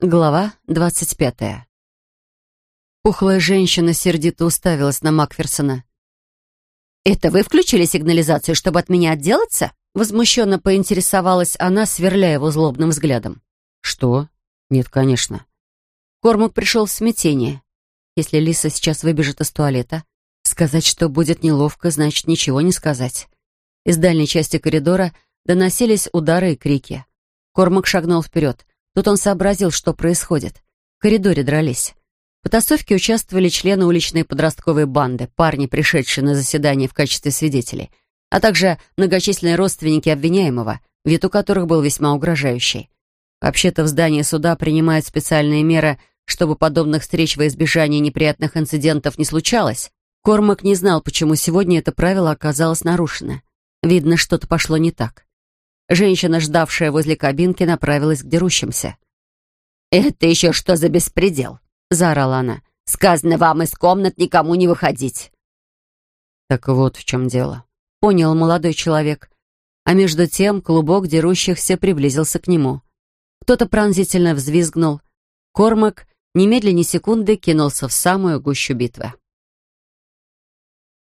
Глава двадцать пятая. Пухлая женщина сердито уставилась на Макферсона. «Это вы включили сигнализацию, чтобы от меня отделаться?» Возмущенно поинтересовалась она, сверляя его злобным взглядом. «Что? Нет, конечно». Кормак пришел в смятение. Если Лиса сейчас выбежит из туалета, сказать, что будет неловко, значит ничего не сказать. Из дальней части коридора доносились удары и крики. Кормак шагнул вперед. Тут он сообразил, что происходит. В коридоре дрались. В потасовке участвовали члены уличной подростковой банды, парни, пришедшие на заседание в качестве свидетелей, а также многочисленные родственники обвиняемого, вид у которых был весьма угрожающий. Вообще-то в здании суда принимают специальные меры, чтобы подобных встреч во избежание неприятных инцидентов не случалось. Кормак не знал, почему сегодня это правило оказалось нарушено. Видно, что-то пошло не так. Женщина, ждавшая возле кабинки, направилась к дерущимся. «Это еще что за беспредел?» — заорала она. «Сказано вам из комнат никому не выходить». «Так вот в чем дело», — понял молодой человек. А между тем клубок дерущихся приблизился к нему. Кто-то пронзительно взвизгнул. Кормак немедленно секунды кинулся в самую гущу битвы.